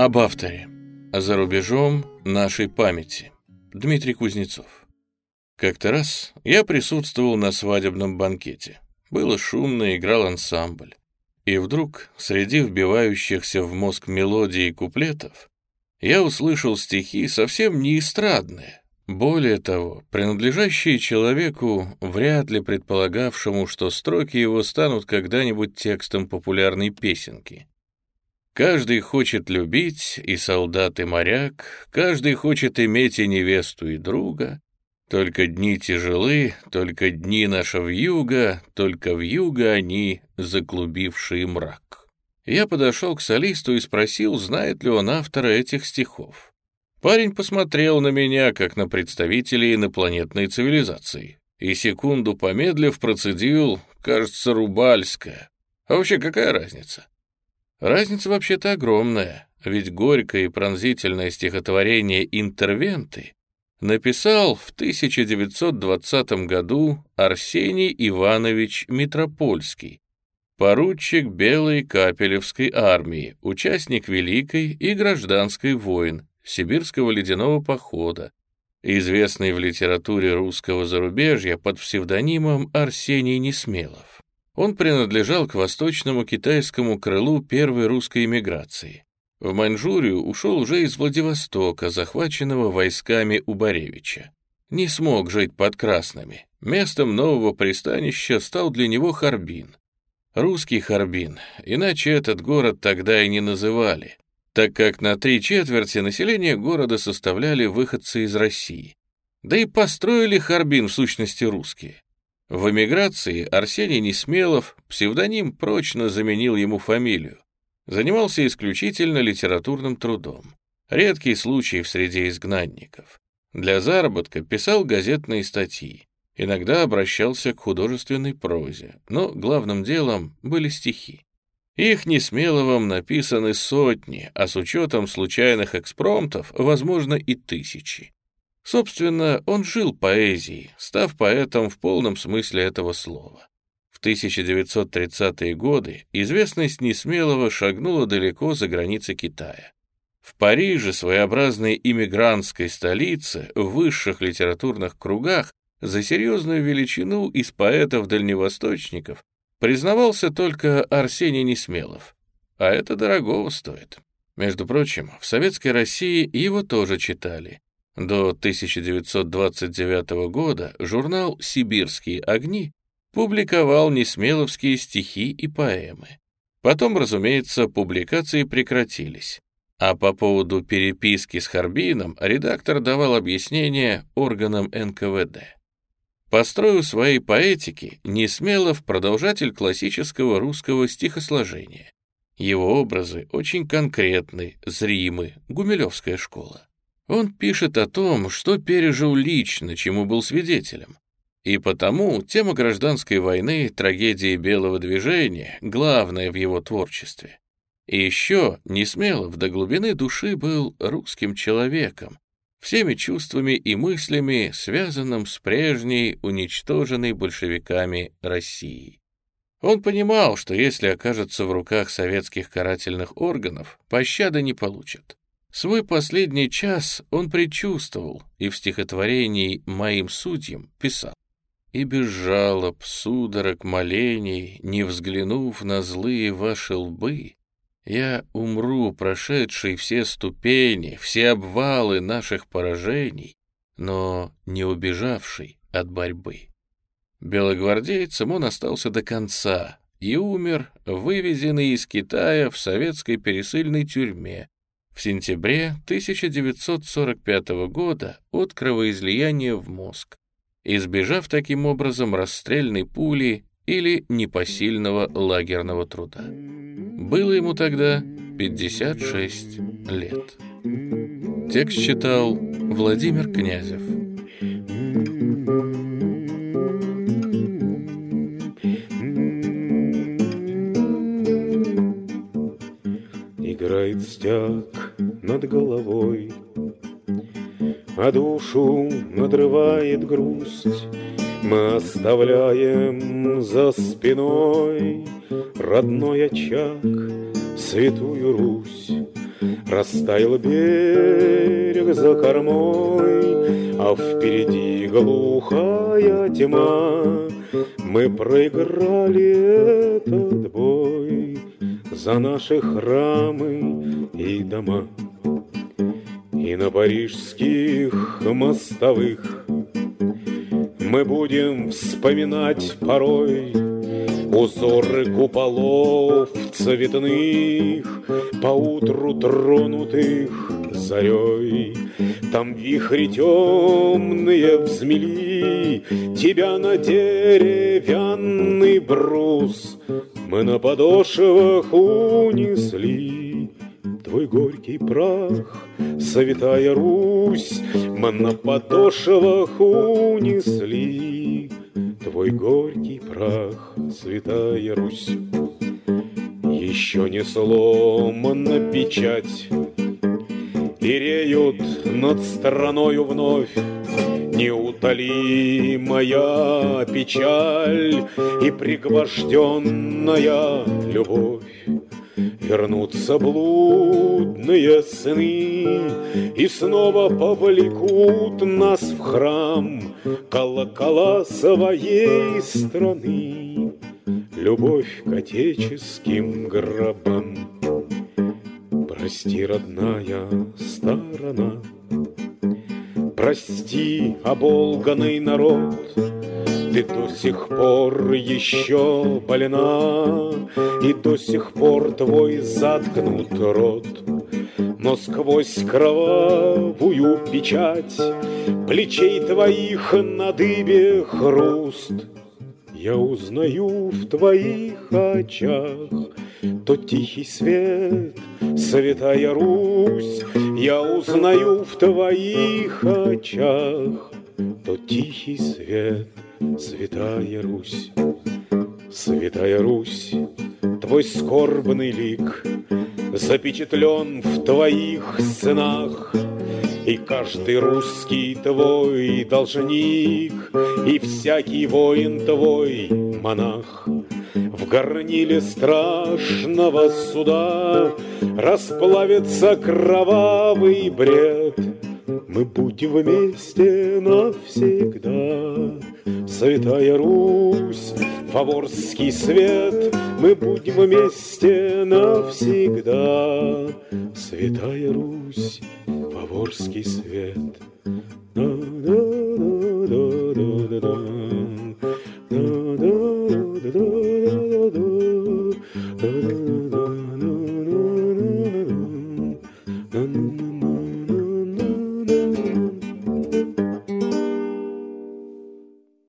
Об авторе. За рубежом нашей памяти. Дмитрий Кузнецов. Как-то раз я присутствовал на свадебном банкете. Было шумно, играл ансамбль. И вдруг, среди вбивающихся в мозг мелодий и куплетов, я услышал стихи совсем не эстрадные, более того, принадлежащие человеку, вряд ли предполагавшему, что строки его станут когда-нибудь текстом популярной песенки. Каждый хочет любить и солдат, и моряк, каждый хочет иметь и невесту, и друга. Только дни тяжелы, только дни наша вьюга, только вьюга они, заклубившие мрак. Я подошел к солисту и спросил, знает ли он автора этих стихов. Парень посмотрел на меня, как на представителей инопланетной цивилизации, и секунду помедлив процедил, кажется, рубальская. А вообще какая разница? Разница вообще-то огромная, ведь горькое и пронзительное стихотворение «Интервенты» написал в 1920 году Арсений Иванович Митропольский, поручик Белой Капелевской армии, участник Великой и Гражданской войн, Сибирского ледяного похода, известный в литературе русского зарубежья под псевдонимом Арсений Несмелов. Он принадлежал к восточному китайскому крылу первой русской эмиграции. В Маньчжурию ушел уже из Владивостока, захваченного войсками Убаревича. Не смог жить под Красными. Местом нового пристанища стал для него Харбин. Русский Харбин, иначе этот город тогда и не называли, так как на три четверти населения города составляли выходцы из России. Да и построили Харбин в сущности русские. В эмиграции Арсений Несмелов, псевдоним прочно заменил ему фамилию. Занимался исключительно литературным трудом. Редкий случай в среде изгнанников. Для заработка писал газетные статьи. Иногда обращался к художественной прозе, но главным делом были стихи. Их Несмеловым написаны сотни, а с учетом случайных экспромтов, возможно, и тысячи. Собственно, он жил поэзией, став поэтом в полном смысле этого слова. В 1930-е годы известность Несмелого шагнула далеко за границы Китая. В Париже, своеобразной иммигрантской столице, в высших литературных кругах, за серьезную величину из поэтов-дальневосточников признавался только Арсений Несмелов. А это дорогого стоит. Между прочим, в Советской России его тоже читали. До 1929 года журнал «Сибирские огни» публиковал несмеловские стихи и поэмы. Потом, разумеется, публикации прекратились. А по поводу переписки с Харбином редактор давал объяснение органам НКВД. По строю своей поэтики Несмелов — продолжатель классического русского стихосложения. Его образы очень конкретны, зримы, гумилевская школа. Он пишет о том, что пережил лично, чему был свидетелем. И потому тема гражданской войны, трагедии белого движения, главная в его творчестве. И еще Несмелов до глубины души был русским человеком, всеми чувствами и мыслями, связанным с прежней, уничтоженной большевиками Россией. Он понимал, что если окажется в руках советских карательных органов, пощады не получат. Свой последний час он предчувствовал и в стихотворении «Моим судьям» писал. «И без жалоб, судорог, молений, не взглянув на злые ваши лбы, я умру, прошедший все ступени, все обвалы наших поражений, но не убежавший от борьбы». Белогвардейцем он остался до конца и умер, вывезенный из Китая в советской пересыльной тюрьме, в сентябре 1945 года от кровоизлияния в мозг, избежав таким образом расстрельной пули или непосильного лагерного труда. Было ему тогда 56 лет. Текст читал Владимир Князев. Над головой, А душу надрывает грусть. Мы оставляем за спиной Родной очаг, святую Русь, Растаял берег за кормой, А впереди глухая тьма. Мы проиграли этот бой За наши храмы и дома. И на парижских мостовых Мы будем вспоминать порой Узоры куполов цветных, Поутру тронутых зарей. Там вихри темные взмели Тебя на деревянный брус Мы на подошвах унесли Твой горький прах, Святая Русь, Мы на подошвах унесли Твой горький прах, святая Русь. Еще не сломана печать, И реют над страною вновь Неутолимая печаль И пригвожденная любовь. Вернутся блудные сны И снова повлекут нас в храм Колокола своей страны. Любовь к отеческим гробам. Прости, родная сторона. Прости, оболганный народ ты до сих пор еще больна, И до сих пор твой заткнут рот. Но сквозь кровавую печать Плечей твоих на дыбе хруст. Я узнаю в твоих очах Тот тихий свет, святая Русь. Я узнаю в твоих очах Тот тихий свет, Святая Русь, Святая Русь, Твой скорбный лик Запечатлен в твоих сценах, И каждый русский твой должник, И всякий воин твой монах. В горниле страшного суда Расплавится кровавый бред, Мы будем вместе навсегда. Святая Русь, Фаворский свет, Мы будем вместе навсегда. Святая Русь, Фаворский свет. Да-да-да-да-да-да.